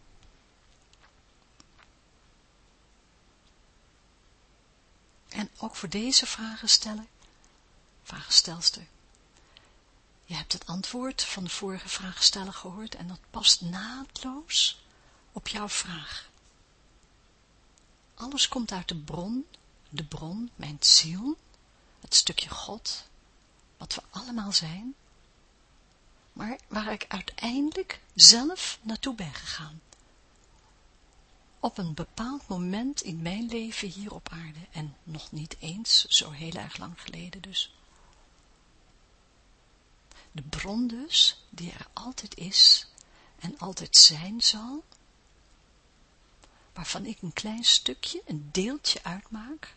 En ook voor deze vragensteller, vragenstelster, je hebt het antwoord van de vorige vraagsteller gehoord en dat past naadloos op jouw vraag. Alles komt uit de bron, de bron, mijn ziel, het stukje God, wat we allemaal zijn, maar waar ik uiteindelijk zelf naartoe ben gegaan. Op een bepaald moment in mijn leven hier op aarde, en nog niet eens zo heel erg lang geleden dus. De bron dus, die er altijd is en altijd zijn zal, waarvan ik een klein stukje, een deeltje uitmaak,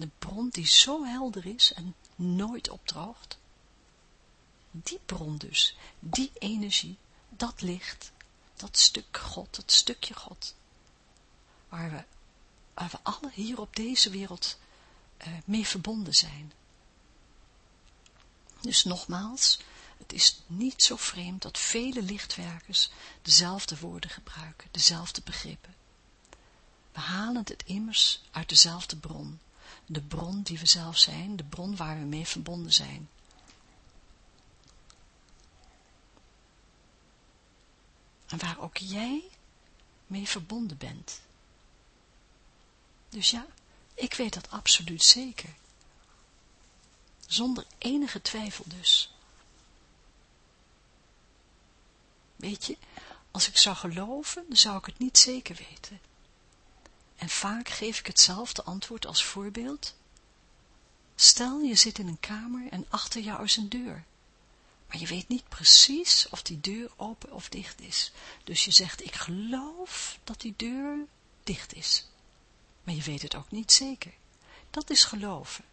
de bron die zo helder is en nooit opdroogt, die bron dus, die energie, dat licht, dat stuk God, dat stukje God, waar we, waar we alle hier op deze wereld uh, mee verbonden zijn. Dus nogmaals, het is niet zo vreemd dat vele lichtwerkers dezelfde woorden gebruiken, dezelfde begrippen. We halen het immers uit dezelfde bron, de bron die we zelf zijn, de bron waar we mee verbonden zijn. En waar ook jij mee verbonden bent. Dus ja, ik weet dat absoluut zeker. Zonder enige twijfel dus. Weet je, als ik zou geloven, dan zou ik het niet zeker weten. En vaak geef ik hetzelfde antwoord als voorbeeld. Stel, je zit in een kamer en achter jou is een deur. Maar je weet niet precies of die deur open of dicht is. Dus je zegt, ik geloof dat die deur dicht is. Maar je weet het ook niet zeker. Dat is geloven.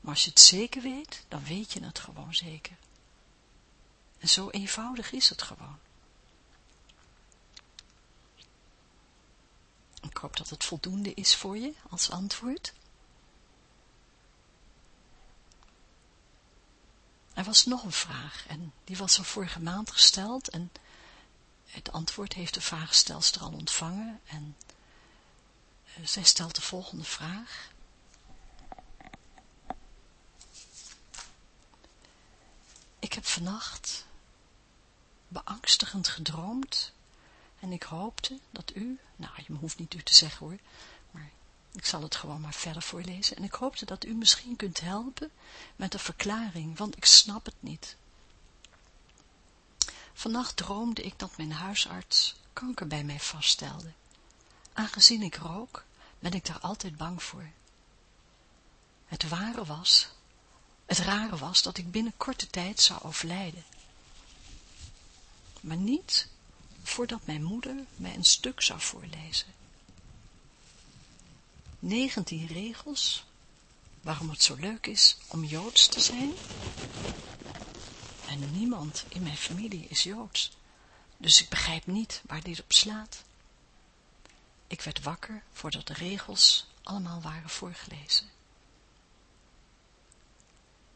Maar als je het zeker weet, dan weet je het gewoon zeker. En zo eenvoudig is het gewoon. Ik hoop dat het voldoende is voor je als antwoord. Er was nog een vraag en die was al vorige maand gesteld en het antwoord heeft de vraagstelster al ontvangen en uh, zij stelt de volgende vraag. Ik heb vannacht beangstigend gedroomd en ik hoopte dat u, nou je hoeft niet u te zeggen hoor, maar ik zal het gewoon maar verder voorlezen en ik hoopte dat u misschien kunt helpen met een verklaring, want ik snap het niet. Vannacht droomde ik dat mijn huisarts kanker bij mij vaststelde. Aangezien ik rook, ben ik daar altijd bang voor. Het ware was, het rare was dat ik binnen korte tijd zou overlijden. Maar niet voordat mijn moeder mij een stuk zou voorlezen. Negentien regels, waarom het zo leuk is om Joods te zijn. En niemand in mijn familie is Joods, dus ik begrijp niet waar dit op slaat. Ik werd wakker voordat de regels allemaal waren voorgelezen.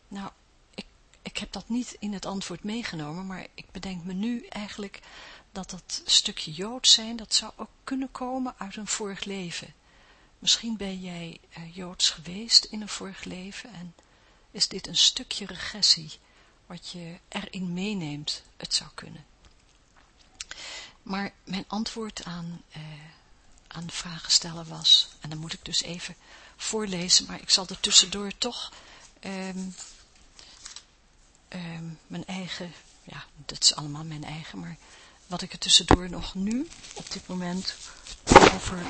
Nou, ik, ik heb dat niet in het antwoord meegenomen, maar ik bedenk me nu eigenlijk dat dat stukje Joods zijn, dat zou ook kunnen komen uit een vorig leven. Misschien ben jij uh, Joods geweest in een vorig leven en is dit een stukje regressie wat je erin meeneemt. Het zou kunnen. Maar mijn antwoord aan, uh, aan vragen stellen was, en dan moet ik dus even voorlezen, maar ik zal er tussendoor toch um, um, mijn eigen, ja, dat is allemaal mijn eigen, maar wat ik er tussendoor nog nu, op dit moment, over,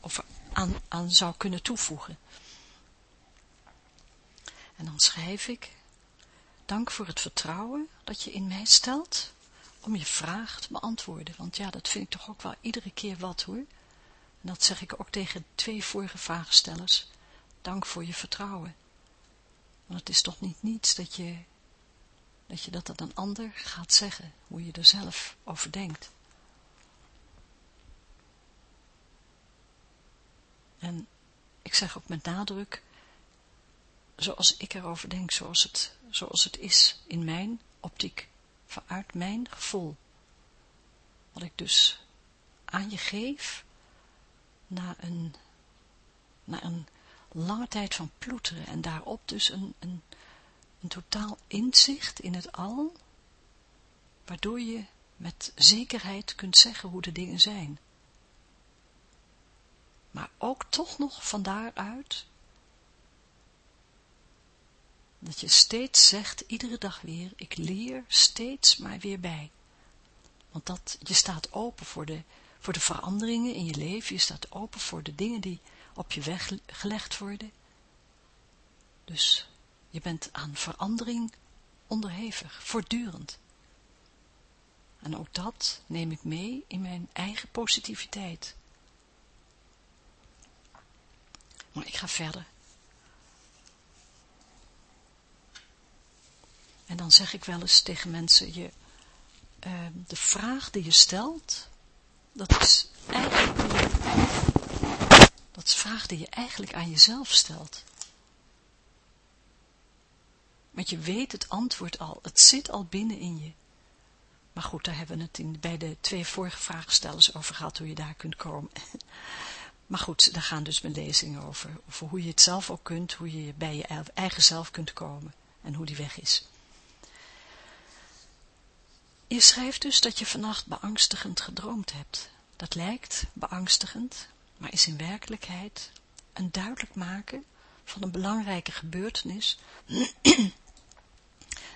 over aan, aan zou kunnen toevoegen. En dan schrijf ik, dank voor het vertrouwen dat je in mij stelt, om je vraag te beantwoorden. Want ja, dat vind ik toch ook wel iedere keer wat hoor. En dat zeg ik ook tegen twee vorige vraagstellers. Dank voor je vertrouwen. Want het is toch niet niets dat je dat je dat aan een ander gaat zeggen, hoe je er zelf over denkt. En ik zeg ook met nadruk, zoals ik erover denk, zoals het, zoals het is in mijn optiek, vanuit mijn gevoel. Wat ik dus aan je geef, na een, na een lange tijd van ploeteren en daarop dus een, een, een totaal inzicht in het al, waardoor je met zekerheid kunt zeggen hoe de dingen zijn. Maar ook toch nog van daaruit, dat je steeds zegt, iedere dag weer, ik leer steeds maar weer bij. Want dat, je staat open voor de, voor de veranderingen in je leven, je staat open voor de dingen die op je weg gelegd worden. Dus je bent aan verandering onderhevig, voortdurend. En ook dat neem ik mee in mijn eigen positiviteit. Maar ik ga verder. En dan zeg ik wel eens tegen mensen, je, uh, de vraag die je stelt, dat is eigenlijk, dat is vraag die je eigenlijk aan jezelf stelt. Want je weet het antwoord al, het zit al binnen in je. Maar goed, daar hebben we het in, bij de twee vorige vraagstellers over gehad, hoe je daar kunt komen. Maar goed, daar gaan dus mijn lezingen over, over hoe je het zelf ook kunt, hoe je bij je eigen zelf kunt komen en hoe die weg is. Je schrijft dus dat je vannacht beangstigend gedroomd hebt. Dat lijkt beangstigend, maar is in werkelijkheid een duidelijk maken van een belangrijke gebeurtenis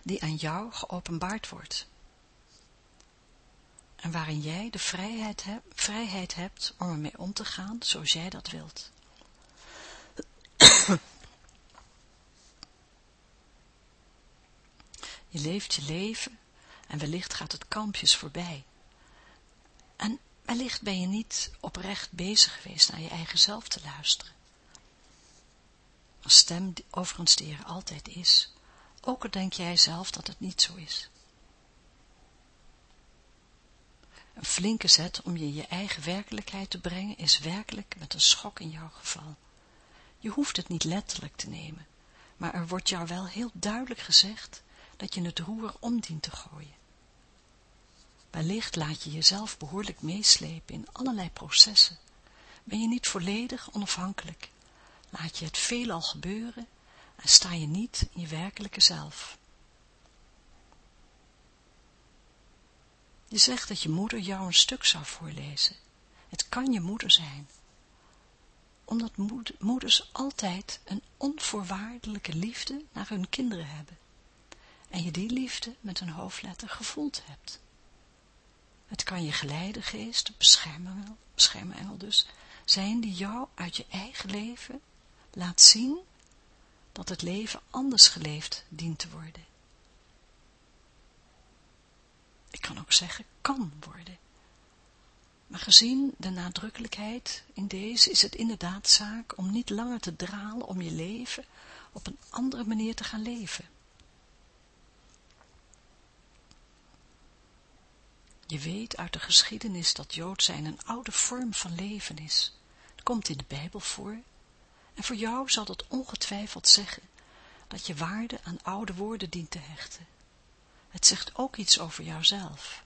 die aan jou geopenbaard wordt. En waarin jij de vrijheid, vrijheid hebt om ermee om te gaan zoals jij dat wilt. Je leeft je leven en wellicht gaat het kampjes voorbij. En wellicht ben je niet oprecht bezig geweest naar je eigen zelf te luisteren. Een stem overigens die er altijd is, ook al denk jij zelf dat het niet zo is. Een flinke zet om je je eigen werkelijkheid te brengen is werkelijk met een schok in jouw geval. Je hoeft het niet letterlijk te nemen, maar er wordt jou wel heel duidelijk gezegd dat je het roer om dient te gooien. Wellicht laat je jezelf behoorlijk meeslepen in allerlei processen. Ben je niet volledig onafhankelijk. Laat je het veelal gebeuren en sta je niet in je werkelijke zelf. Je zegt dat je moeder jou een stuk zou voorlezen. Het kan je moeder zijn. Omdat moeders altijd een onvoorwaardelijke liefde naar hun kinderen hebben. En je die liefde met een hoofdletter gevoeld hebt. Het kan je geleidegeest, beschermengel, beschermengel dus, zijn die jou uit je eigen leven laat zien dat het leven anders geleefd dient te worden. Ik kan ook zeggen, kan worden. Maar gezien de nadrukkelijkheid in deze is het inderdaad zaak om niet langer te dralen om je leven op een andere manier te gaan leven. Je weet uit de geschiedenis dat Jood zijn een oude vorm van leven is. Het komt in de Bijbel voor. En voor jou zal dat ongetwijfeld zeggen dat je waarde aan oude woorden dient te hechten. Het zegt ook iets over jouzelf,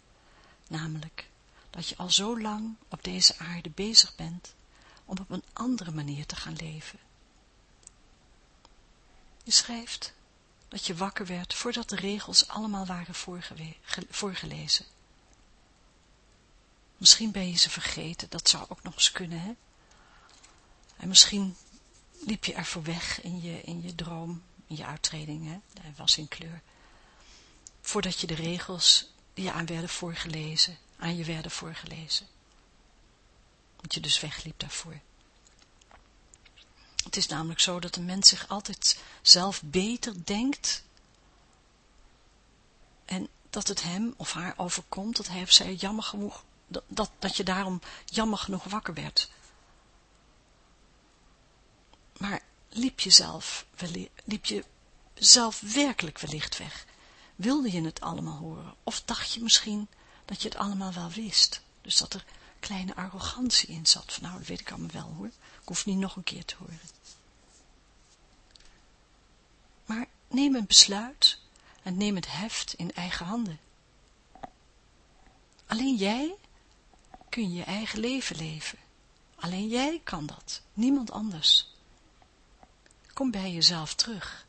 namelijk dat je al zo lang op deze aarde bezig bent om op een andere manier te gaan leven. Je schrijft dat je wakker werd voordat de regels allemaal waren voorgelezen. Misschien ben je ze vergeten, dat zou ook nog eens kunnen, hè? En misschien liep je ervoor weg in je, in je droom, in je uittreding, hè? Was in kleur. Voordat je de regels die je aan werden voorgelezen, aan je werden voorgelezen. Dat je dus wegliep daarvoor. Het is namelijk zo dat een mens zich altijd zelf beter denkt en dat het hem of haar overkomt, dat hij of zij jammer genoeg dat, dat, je daarom jammer genoeg wakker werd. Maar liep je zelf, liep je zelf werkelijk wellicht weg? Wilde je het allemaal horen? Of dacht je misschien dat je het allemaal wel wist? Dus dat er kleine arrogantie in zat. Van nou, dat weet ik allemaal wel hoor. Ik hoef niet nog een keer te horen. Maar neem een besluit en neem het heft in eigen handen. Alleen jij kun je je eigen leven leven. Alleen jij kan dat, niemand anders. Kom bij jezelf terug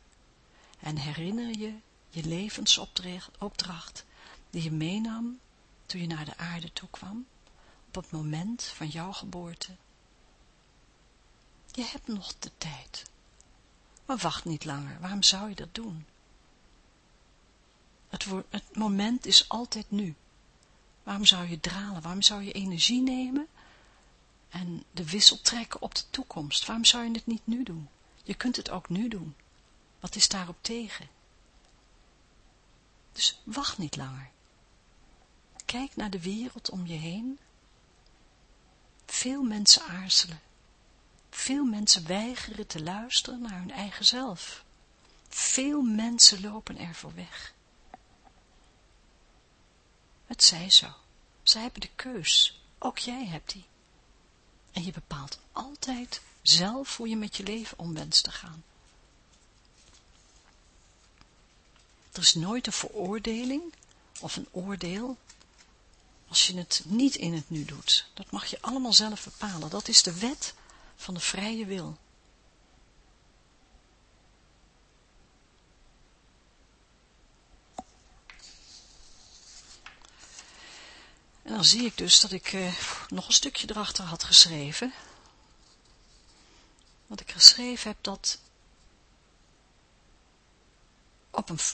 en herinner je je levensopdracht die je meenam toen je naar de aarde toe kwam, op het moment van jouw geboorte. Je hebt nog de tijd, maar wacht niet langer, waarom zou je dat doen? Het, het moment is altijd nu. Waarom zou je dralen? Waarom zou je energie nemen en de wissel trekken op de toekomst? Waarom zou je het niet nu doen? Je kunt het ook nu doen. Wat is daarop tegen? Dus wacht niet langer. Kijk naar de wereld om je heen. Veel mensen aarzelen. Veel mensen weigeren te luisteren naar hun eigen zelf. Veel mensen lopen ervoor weg. Het zij zo. Zij hebben de keus. Ook jij hebt die. En je bepaalt altijd zelf hoe je met je leven om wenst te gaan. Er is nooit een veroordeling of een oordeel als je het niet in het nu doet. Dat mag je allemaal zelf bepalen. Dat is de wet van de vrije wil. En dan zie ik dus dat ik eh, nog een stukje erachter had geschreven. Wat ik geschreven heb dat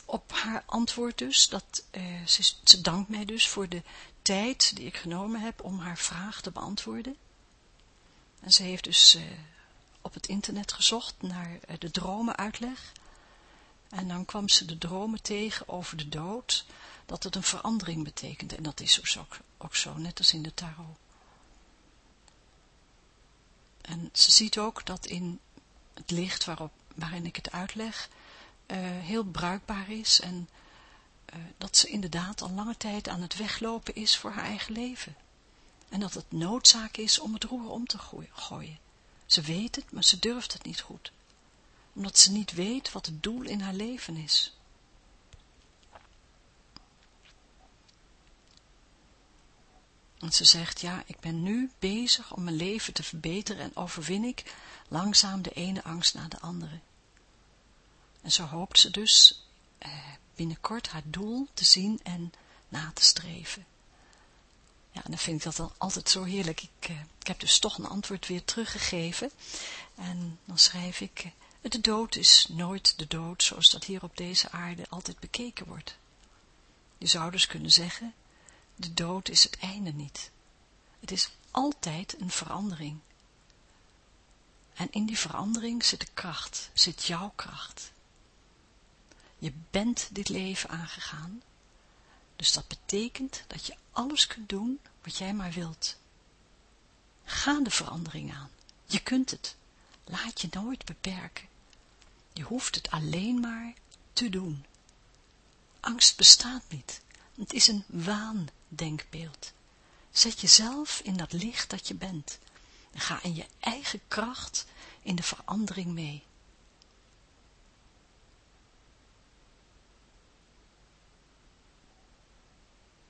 op, haar antwoord dus, dat uh, ze, ze dankt mij dus voor de tijd die ik genomen heb om haar vraag te beantwoorden. En ze heeft dus uh, op het internet gezocht naar uh, de dromenuitleg. En dan kwam ze de dromen tegen over de dood, dat het een verandering betekent. En dat is dus ook zo, net als in de tarot. En ze ziet ook dat in het licht waarop, waarin ik het uitleg, uh, heel bruikbaar is en uh, dat ze inderdaad al lange tijd aan het weglopen is voor haar eigen leven. En dat het noodzaak is om het roer om te gooien. Ze weet het, maar ze durft het niet goed. Omdat ze niet weet wat het doel in haar leven is. En ze zegt, ja, ik ben nu bezig om mijn leven te verbeteren en overwin ik langzaam de ene angst na de andere. En zo hoopt ze dus eh, binnenkort haar doel te zien en na te streven. Ja, en dan vind ik dat dan altijd zo heerlijk. Ik, uh, ik heb dus toch een antwoord weer teruggegeven. En dan schrijf ik, uh, de dood is nooit de dood zoals dat hier op deze aarde altijd bekeken wordt. Je zou dus kunnen zeggen, de dood is het einde niet. Het is altijd een verandering. En in die verandering zit de kracht, zit jouw kracht. Je bent dit leven aangegaan, dus dat betekent dat je alles kunt doen wat jij maar wilt. Ga de verandering aan. Je kunt het. Laat je nooit beperken. Je hoeft het alleen maar te doen. Angst bestaat niet. Het is een waandenkbeeld. Zet jezelf in dat licht dat je bent. En ga in je eigen kracht in de verandering mee.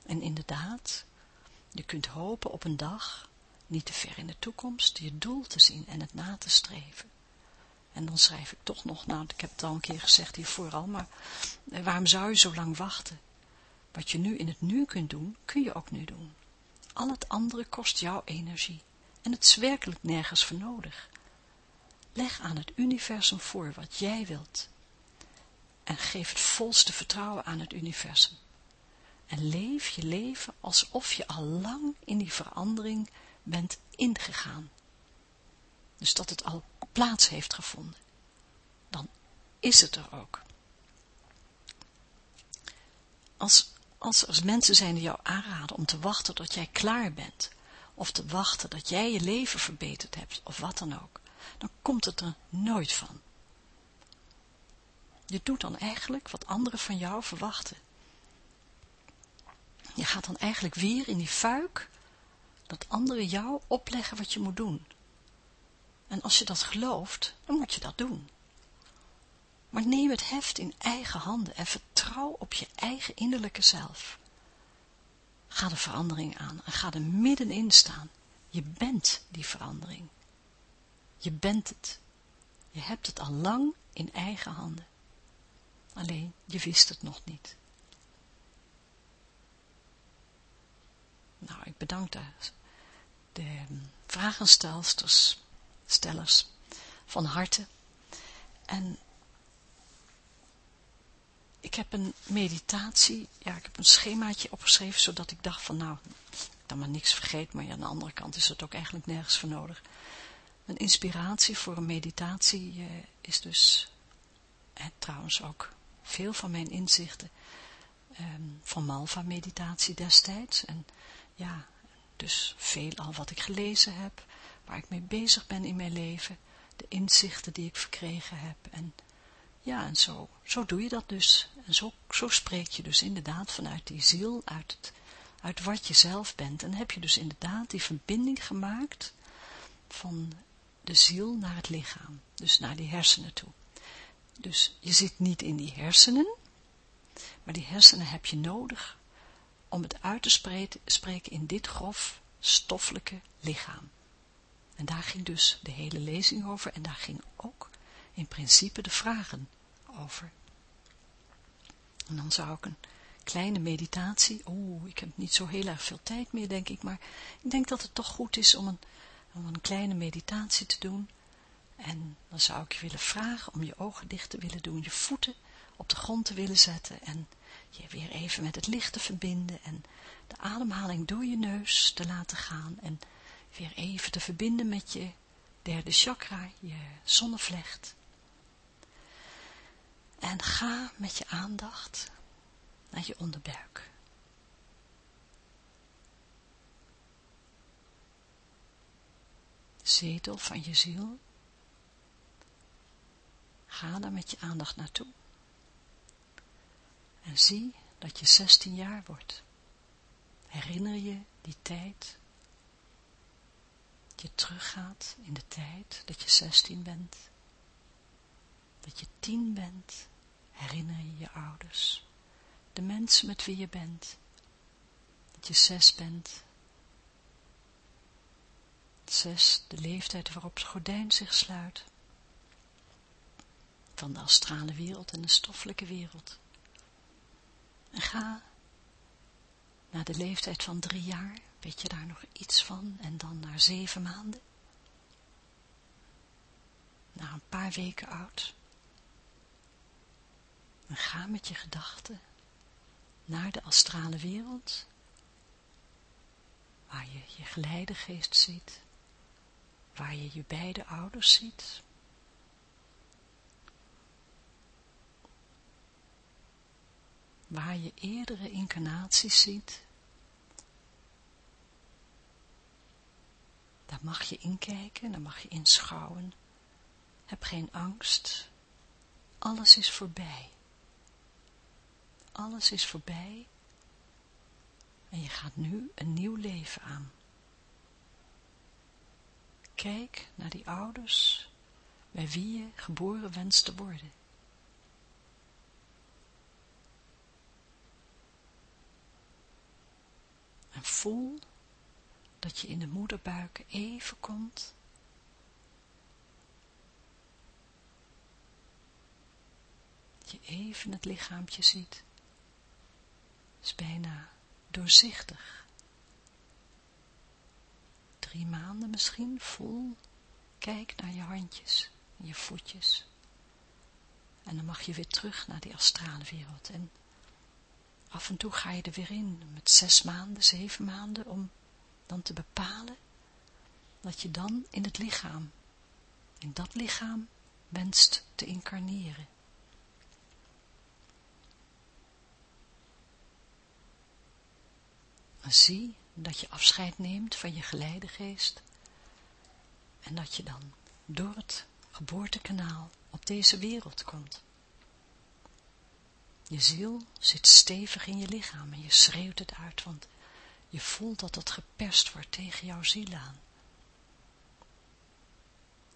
En inderdaad, je kunt hopen op een dag, niet te ver in de toekomst, je doel te zien en het na te streven. En dan schrijf ik toch nog, nou ik heb het al een keer gezegd hiervoor al, maar eh, waarom zou je zo lang wachten? Wat je nu in het nu kunt doen, kun je ook nu doen. Al het andere kost jouw energie en het is werkelijk nergens voor nodig. Leg aan het universum voor wat jij wilt en geef het volste vertrouwen aan het universum. En leef je leven alsof je al lang in die verandering bent ingegaan. Dus dat het al plaats heeft gevonden. Dan is het er ook. Als, als er mensen zijn die jou aanraden om te wachten tot jij klaar bent, of te wachten dat jij je leven verbeterd hebt, of wat dan ook, dan komt het er nooit van. Je doet dan eigenlijk wat anderen van jou verwachten. Je gaat dan eigenlijk weer in die fuik dat anderen jou opleggen wat je moet doen. En als je dat gelooft, dan moet je dat doen. Maar neem het heft in eigen handen en vertrouw op je eigen innerlijke zelf. Ga de verandering aan en ga er middenin staan. Je bent die verandering. Je bent het. Je hebt het al lang in eigen handen. Alleen, je wist het nog niet. Nou, ik bedank de, vragenstelsters, stellers van harte. En ik heb een meditatie, ja, ik heb een schemaatje opgeschreven, zodat ik dacht van, nou, dan maar niks vergeet, maar ja, aan de andere kant is het ook eigenlijk nergens voor nodig. Een inspiratie voor een meditatie eh, is dus, en trouwens ook veel van mijn inzichten, eh, van Malva-meditatie destijds, en ja, dus veel al wat ik gelezen heb, waar ik mee bezig ben in mijn leven, de inzichten die ik verkregen heb. En ja, en zo, zo doe je dat dus. En zo, zo spreek je dus inderdaad vanuit die ziel, uit, het, uit wat je zelf bent. En heb je dus inderdaad die verbinding gemaakt van de ziel naar het lichaam. Dus naar die hersenen toe. Dus je zit niet in die hersenen, maar die hersenen heb je nodig om het uit te spreken in dit grof, stoffelijke lichaam. En daar ging dus de hele lezing over en daar ging ook in principe de vragen over. En dan zou ik een kleine meditatie, oeh, ik heb niet zo heel erg veel tijd meer denk ik, maar ik denk dat het toch goed is om een, om een kleine meditatie te doen. En dan zou ik je willen vragen om je ogen dicht te willen doen, je voeten op de grond te willen zetten en je weer even met het licht te verbinden en de ademhaling door je neus te laten gaan en weer even te verbinden met je derde chakra, je zonnevlecht. En ga met je aandacht naar je onderbuik. Zetel van je ziel. Ga daar met je aandacht naartoe. En zie dat je 16 jaar wordt. Herinner je die tijd, dat je teruggaat in de tijd dat je 16 bent, dat je 10 bent, herinner je je ouders, de mensen met wie je bent, dat je 6 bent, Zes, de leeftijd waarop het gordijn zich sluit. Van de astrale wereld en de stoffelijke wereld. En ga naar de leeftijd van drie jaar, weet je daar nog iets van, en dan naar zeven maanden. Na een paar weken oud. En ga met je gedachten naar de astrale wereld, waar je je geleidegeest ziet, waar je je beide ouders ziet, waar je eerdere incarnaties ziet, daar mag je inkijken, daar mag je inschouwen. Heb geen angst, alles is voorbij. Alles is voorbij en je gaat nu een nieuw leven aan. Kijk naar die ouders bij wie je geboren wenst te worden. En voel dat je in de moederbuik even komt. Je even het lichaampje ziet. Is bijna doorzichtig. Drie maanden misschien, voel. Kijk naar je handjes, je voetjes. En dan mag je weer terug naar die astrale wereld. En af en toe ga je er weer in, met zes maanden, zeven maanden, om dan te bepalen dat je dan in het lichaam, in dat lichaam, wenst te incarneren. Zie dat je afscheid neemt van je geleidegeest en dat je dan door het geboortekanaal op deze wereld komt. Je ziel zit stevig in je lichaam en je schreeuwt het uit, want je voelt dat het geperst wordt tegen jouw ziel aan.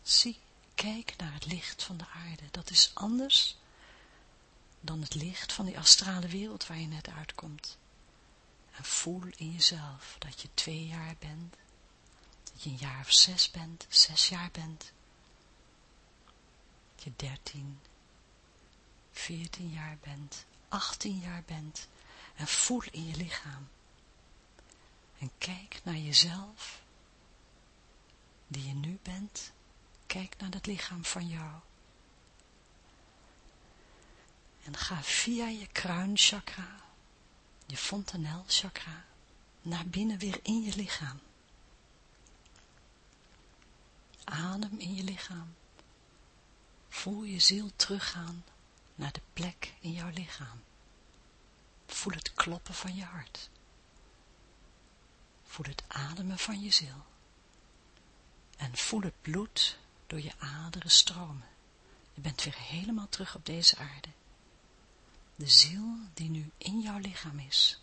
Zie, kijk naar het licht van de aarde. Dat is anders dan het licht van die astrale wereld waar je net uitkomt. En voel in jezelf dat je twee jaar bent, dat je een jaar of zes bent, zes jaar bent, dat je dertien, veertien jaar bent, achttien jaar bent en voel in je lichaam. En kijk naar jezelf, die je nu bent, kijk naar het lichaam van jou. En ga via je kruinchakra je fontanel chakra naar binnen weer in je lichaam. Adem in je lichaam. Voel je ziel teruggaan naar de plek in jouw lichaam. Voel het kloppen van je hart. Voel het ademen van je ziel. En voel het bloed door je aderen stromen. Je bent weer helemaal terug op deze aarde de ziel die nu in jouw lichaam is,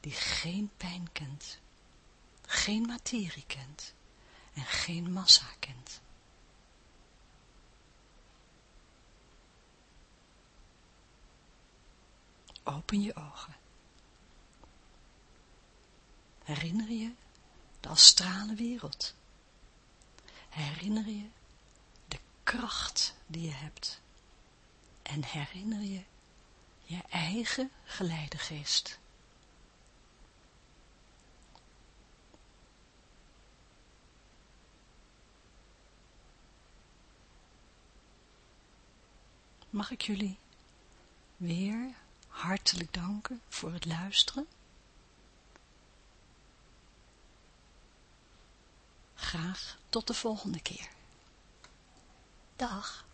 die geen pijn kent, geen materie kent en geen massa kent. Open je ogen. Herinner je de astrale wereld. Herinner je de kracht die je hebt. En herinner je je eigen geleidegeest. Mag ik jullie weer hartelijk danken voor het luisteren. Graag tot de volgende keer. Dag.